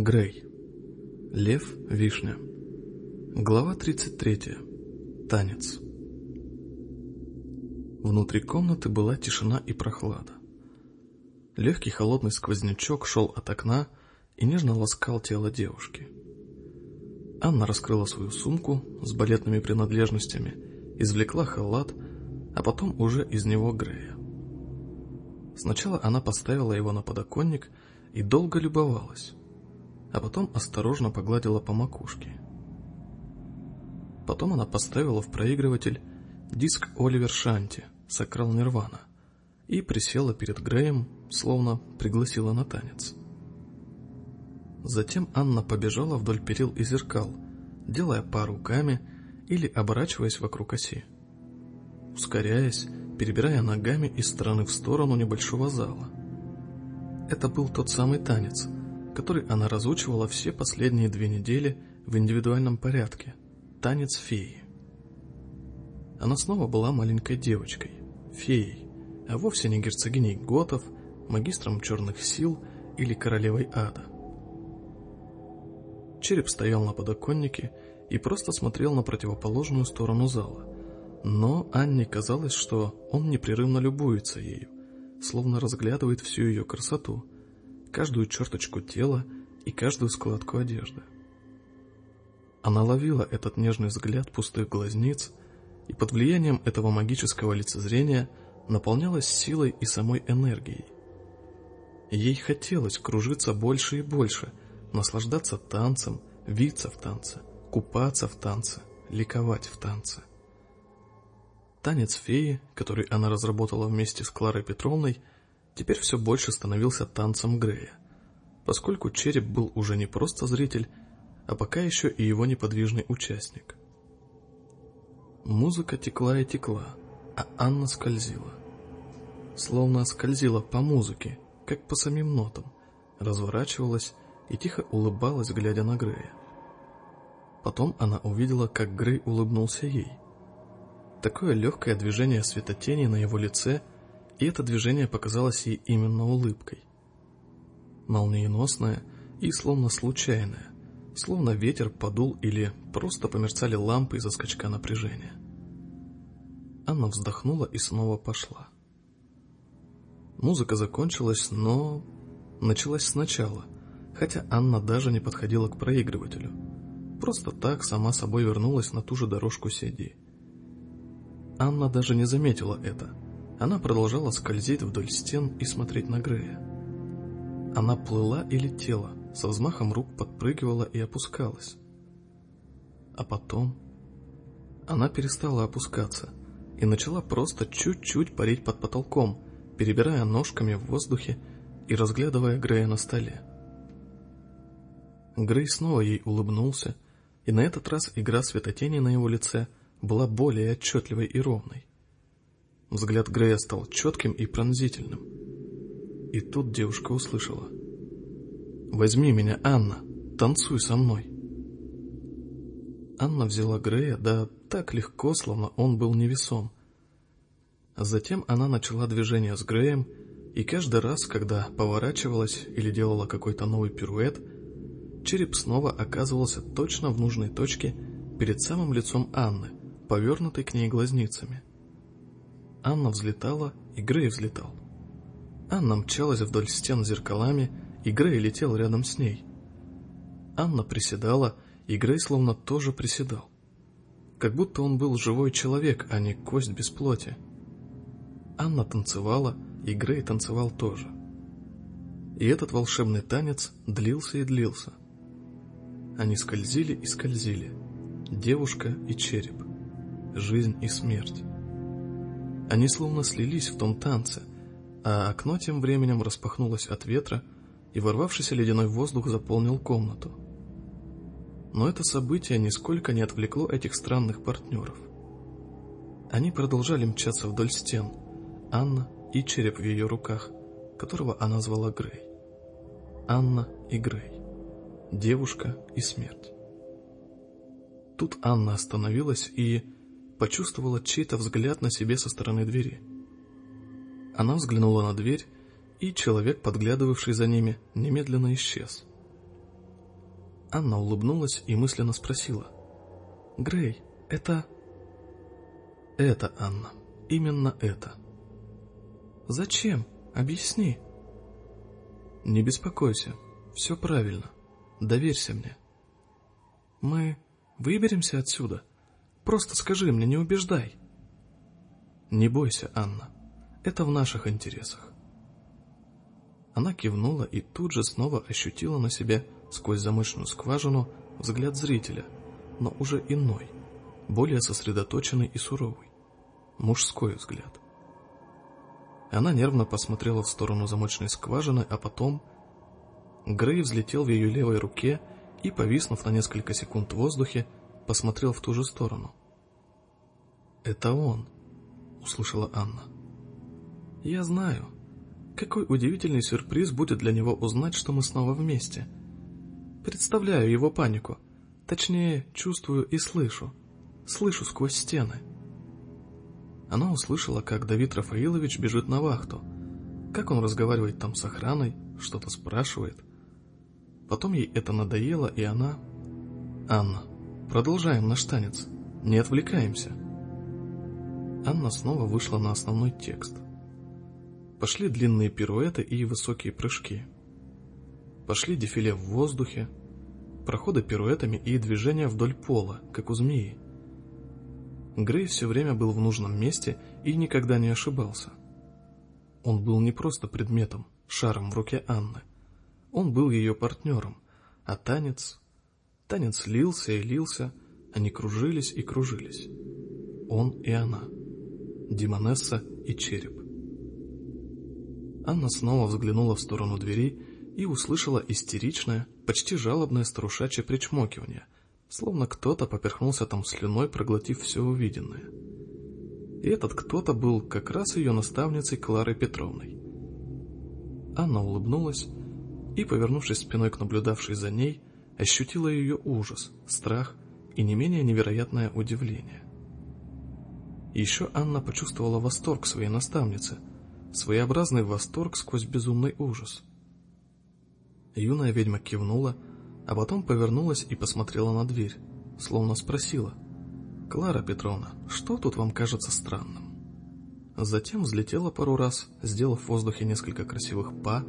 Грей. Лев, вишня. Глава 33. Танец. Внутри комнаты была тишина и прохлада. Легкий холодный сквознячок шел от окна и нежно ласкал тело девушки. Анна раскрыла свою сумку с балетными принадлежностями, извлекла халат, а потом уже из него Грея. Сначала она поставила его на подоконник и долго любовалась а потом осторожно погладила по макушке. Потом она поставила в проигрыватель диск Оливер Шанти «Сакрал Нирвана» и присела перед Греем, словно пригласила на танец. Затем Анна побежала вдоль перил и зеркал, делая пару руками или оборачиваясь вокруг оси. Ускоряясь, перебирая ногами из стороны в сторону небольшого зала. Это был тот самый танец, который она разучивала все последние две недели в индивидуальном порядке – танец феи. Она снова была маленькой девочкой, феей, а вовсе не герцогиней готов, магистром черных сил или королевой ада. Череп стоял на подоконнике и просто смотрел на противоположную сторону зала, но Анне казалось, что он непрерывно любуется ею, словно разглядывает всю ее красоту – каждую черточку тела и каждую складку одежды. Она ловила этот нежный взгляд пустых глазниц и под влиянием этого магического лицезрения наполнялась силой и самой энергией. Ей хотелось кружиться больше и больше, наслаждаться танцем, виться в танце, купаться в танце, ликовать в танце. Танец феи, который она разработала вместе с Кларой Петровной – теперь все больше становился танцем Грея, поскольку череп был уже не просто зритель, а пока еще и его неподвижный участник. Музыка текла и текла, а Анна скользила. Словно скользила по музыке, как по самим нотам, разворачивалась и тихо улыбалась, глядя на Грея. Потом она увидела, как Грей улыбнулся ей. Такое легкое движение светотени на его лице – и это движение показалось ей именно улыбкой. Молниеносное и словно случайное, словно ветер подул или просто померцали лампы из-за скачка напряжения. Анна вздохнула и снова пошла. Музыка закончилась, но началась сначала, хотя Анна даже не подходила к проигрывателю. Просто так сама собой вернулась на ту же дорожку CD. Анна даже не заметила это – она продолжала скользить вдоль стен и смотреть на Грея. Она плыла и летела, со взмахом рук подпрыгивала и опускалась. А потом она перестала опускаться и начала просто чуть-чуть парить под потолком, перебирая ножками в воздухе и разглядывая Грея на столе. Грей снова ей улыбнулся, и на этот раз игра светотени на его лице была более отчетливой и ровной. Взгляд Грея стал четким и пронзительным. И тут девушка услышала. «Возьми меня, Анна, танцуй со мной». Анна взяла Грея, да так легко, словно он был невесом. Затем она начала движение с Греем, и каждый раз, когда поворачивалась или делала какой-то новый пируэт, череп снова оказывался точно в нужной точке перед самым лицом Анны, повернутой к ней глазницами. Анна взлетала, и Грей взлетал. Анна мчалась вдоль стен зеркалами, и Грей летел рядом с ней. Анна приседала, и Грей словно тоже приседал. Как будто он был живой человек, а не кость без плоти. Анна танцевала, и Грей танцевал тоже. И этот волшебный танец длился и длился. Они скользили и скользили. Девушка и череп. Жизнь и смерть. Они словно слились в том танце, а окно тем временем распахнулось от ветра, и ворвавшийся ледяной воздух заполнил комнату. Но это событие нисколько не отвлекло этих странных партнеров. Они продолжали мчаться вдоль стен, Анна и череп в ее руках, которого она звала Грей. Анна и Грей. Девушка и смерть. Тут Анна остановилась и почувствовала чей-то взгляд на себе со стороны двери. Она взглянула на дверь, и человек, подглядывавший за ними, немедленно исчез. Анна улыбнулась и мысленно спросила. «Грей, это...» «Это, Анна, именно это». «Зачем? Объясни». «Не беспокойся, все правильно. Доверься мне». «Мы выберемся отсюда? Просто скажи мне, не убеждай». «Не бойся, Анна, это в наших интересах». Она кивнула и тут же снова ощутила на себе сквозь замочную скважину взгляд зрителя, но уже иной, более сосредоточенный и суровый, мужской взгляд. Она нервно посмотрела в сторону замочной скважины, а потом... Грей взлетел в ее левой руке и, повиснув на несколько секунд в воздухе, посмотрел в ту же сторону. «Это он», — услышала Анна. «Я знаю. Какой удивительный сюрприз будет для него узнать, что мы снова вместе. Представляю его панику. Точнее, чувствую и слышу. Слышу сквозь стены». Она услышала, как Давид Рафаилович бежит на вахту, как он разговаривает там с охраной, что-то спрашивает. Потом ей это надоело, и она... «Анна, продолжаем наш танец, не отвлекаемся». Анна снова вышла на основной текст. Пошли длинные пируэты и высокие прыжки. Пошли дефиле в воздухе, проходы пируэтами и движения вдоль пола, как у змеи. Грей все время был в нужном месте и никогда не ошибался. Он был не просто предметом, шаром в руке Анны. Он был ее партнером, а танец... Танец лился и лился, они кружились и кружились. Он и она. Димонесса и череп. Анна снова взглянула в сторону двери и услышала истеричное, почти жалобное старушачье причмокивание — словно кто-то поперхнулся там слюной, проглотив все увиденное. И этот кто-то был как раз ее наставницей Кларой Петровной. Анна улыбнулась и, повернувшись спиной к наблюдавшей за ней, ощутила ее ужас, страх и не менее невероятное удивление. Еще Анна почувствовала восторг своей наставницы, своеобразный восторг сквозь безумный ужас. Юная ведьма кивнула, а потом повернулась и посмотрела на дверь, словно спросила. «Клара Петровна, что тут вам кажется странным?» Затем взлетела пару раз, сделав в воздухе несколько красивых па,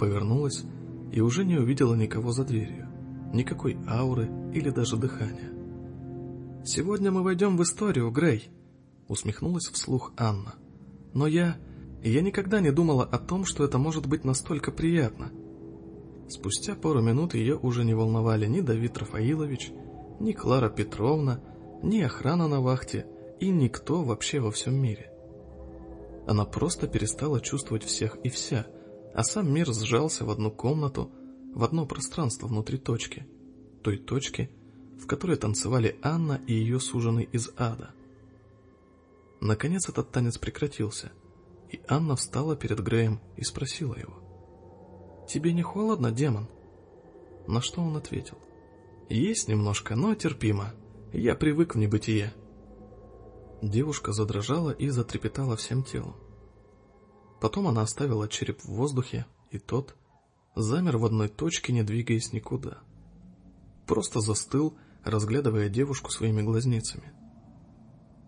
повернулась и уже не увидела никого за дверью, никакой ауры или даже дыхания. «Сегодня мы войдем в историю, Грей», — усмехнулась вслух Анна. «Но я... я никогда не думала о том, что это может быть настолько приятно». Спустя пару минут ее уже не волновали ни Давид Рафаилович, ни Клара Петровна, ни охрана на вахте и никто вообще во всем мире. Она просто перестала чувствовать всех и вся, а сам мир сжался в одну комнату, в одно пространство внутри точки, той точки, в которой танцевали Анна и ее суженый из ада. Наконец этот танец прекратился, и Анна встала перед Греем и спросила его. «Тебе не холодно, демон?» На что он ответил. «Есть немножко, но терпимо. Я привык в небытие». Девушка задрожала и затрепетала всем телом. Потом она оставила череп в воздухе, и тот замер в одной точке, не двигаясь никуда. Просто застыл, разглядывая девушку своими глазницами.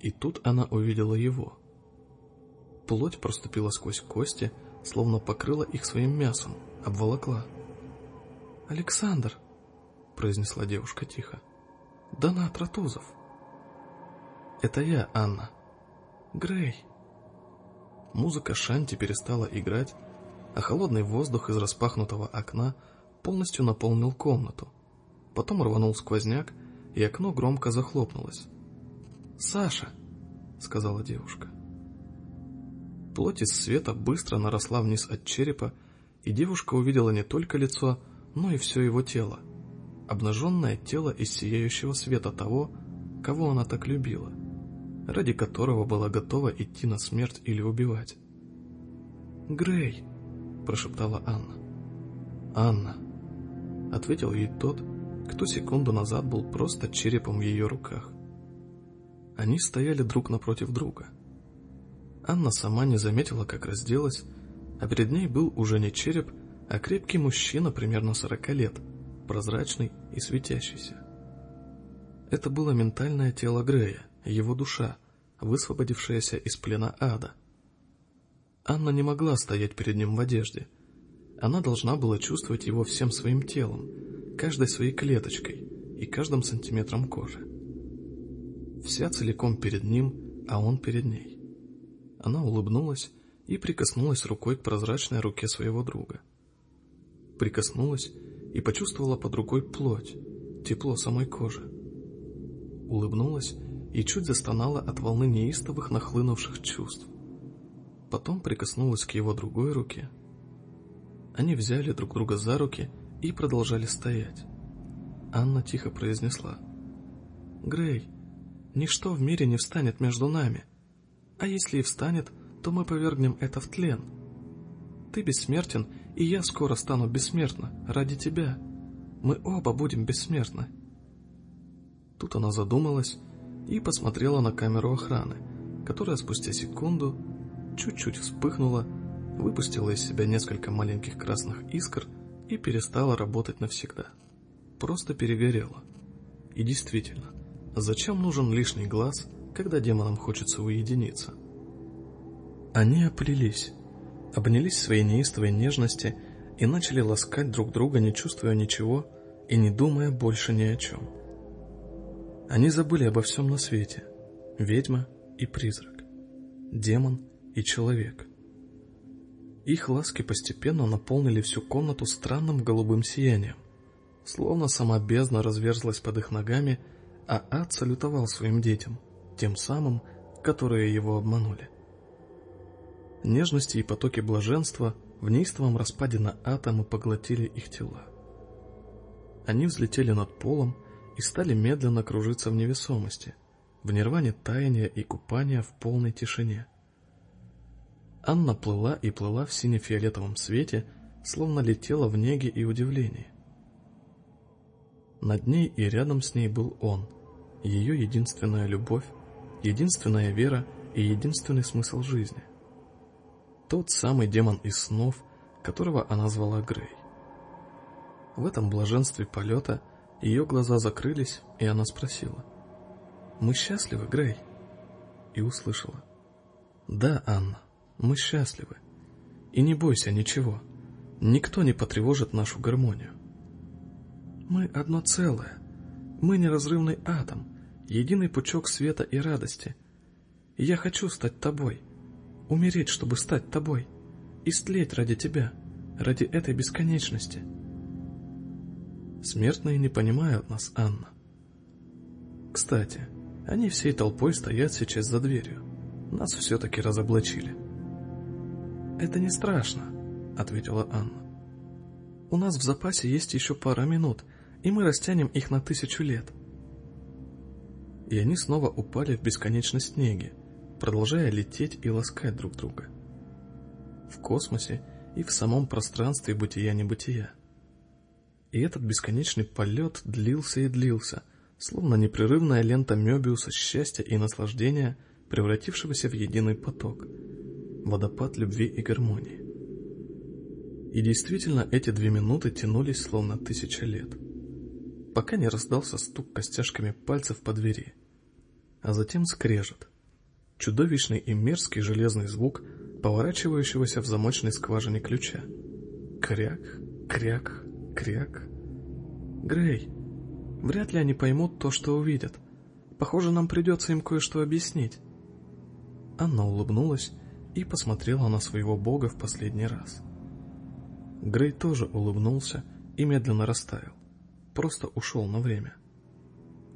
И тут она увидела его. Плоть проступила сквозь кости, словно покрыла их своим мясом, обволокла. «Александр!» — произнесла девушка тихо. «Донат Ратузов!» «Это я, Анна!» «Грей!» Музыка Шанти перестала играть, а холодный воздух из распахнутого окна полностью наполнил комнату. Потом рванул сквозняк, и окно громко захлопнулось. «Саша!» — сказала девушка. Плоть из света быстро наросла вниз от черепа, и девушка увидела не только лицо, но и все его тело. Обнаженное тело из сияющего света того, кого она так любила, ради которого была готова идти на смерть или убивать. «Грей!» – прошептала Анна. «Анна!» – ответил ей тот, кто секунду назад был просто черепом в ее руках. Они стояли друг напротив друга – Анна сама не заметила, как разделась, а перед ней был уже не череп, а крепкий мужчина примерно сорока лет, прозрачный и светящийся. Это было ментальное тело Грея, его душа, высвободившаяся из плена ада. Анна не могла стоять перед ним в одежде. Она должна была чувствовать его всем своим телом, каждой своей клеточкой и каждым сантиметром кожи. Вся целиком перед ним, а он перед ней. Она улыбнулась и прикоснулась рукой к прозрачной руке своего друга. Прикоснулась и почувствовала под рукой плоть, тепло самой кожи. Улыбнулась и чуть застонала от волны неистовых нахлынувших чувств. Потом прикоснулась к его другой руке. Они взяли друг друга за руки и продолжали стоять. Анна тихо произнесла. «Грей, ничто в мире не встанет между нами. А если и встанет, то мы повергнем это в тлен. Ты бессмертен, и я скоро стану бессмертна ради тебя. Мы оба будем бессмертны. Тут она задумалась и посмотрела на камеру охраны, которая спустя секунду чуть-чуть вспыхнула, выпустила из себя несколько маленьких красных искр и перестала работать навсегда. Просто перегорела. И действительно, зачем нужен лишний глаз, когда демонам хочется уединиться? Они оплелись, обнялись своей неистовой нежности и начали ласкать друг друга, не чувствуя ничего и не думая больше ни о чем. Они забыли обо всем на свете. Ведьма и призрак. Демон и человек. Их ласки постепенно наполнили всю комнату странным голубым сиянием. Словно сама бездна разверзлась под их ногами, а ад салютовал своим детям, тем самым, которые его обманули нежности и потоки блаженства в неистовом распаде на атомы поглотили их тела. Они взлетели над полом и стали медленно кружиться в невесомости, в нирване таяния и купания в полной тишине. Анна плыла и плыла в сине-фиолетовом свете, словно летела в неге и удивлении. Над ней и рядом с ней был он, ее единственная любовь, единственная вера и единственный смысл жизни. Тот самый демон из снов, которого она звала Грей. В этом блаженстве полета ее глаза закрылись, и она спросила. «Мы счастливы, Грей?» И услышала. «Да, Анна, мы счастливы. И не бойся ничего. Никто не потревожит нашу гармонию. Мы одно целое. Мы неразрывный атом, единый пучок света и радости. И я хочу стать тобой умереть, чтобы стать тобой, истлеть ради тебя, ради этой бесконечности. Смертные не понимают нас, Анна. Кстати, они всей толпой стоят сейчас за дверью. Нас все-таки разоблачили. «Это не страшно», — ответила Анна. «У нас в запасе есть еще пара минут, и мы растянем их на тысячу лет». И они снова упали в бесконечность снеги, продолжая лететь и ласкать друг друга. В космосе и в самом пространстве бытия-небытия. И этот бесконечный полет длился и длился, словно непрерывная лента Мёбиуса счастья и наслаждения, превратившегося в единый поток, водопад любви и гармонии. И действительно, эти две минуты тянулись словно тысяча лет, пока не раздался стук костяшками пальцев по двери, а затем скрежет, чудовищный и мерзкий железный звук поворачивающегося в замочной скважине ключа. Кряк, кряк, кряк. Грей, вряд ли они поймут то, что увидят. Похоже, нам придется им кое-что объяснить. Анна улыбнулась и посмотрела на своего бога в последний раз. Грей тоже улыбнулся и медленно растаял. Просто ушел на время.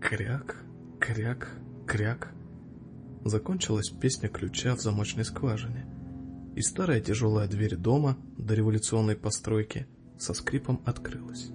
Кряк, кряк, кряк. Закончилась песня ключа в замочной скважине, и старая тяжелая дверь дома до революционной постройки со скрипом открылась.